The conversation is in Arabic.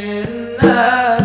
في النار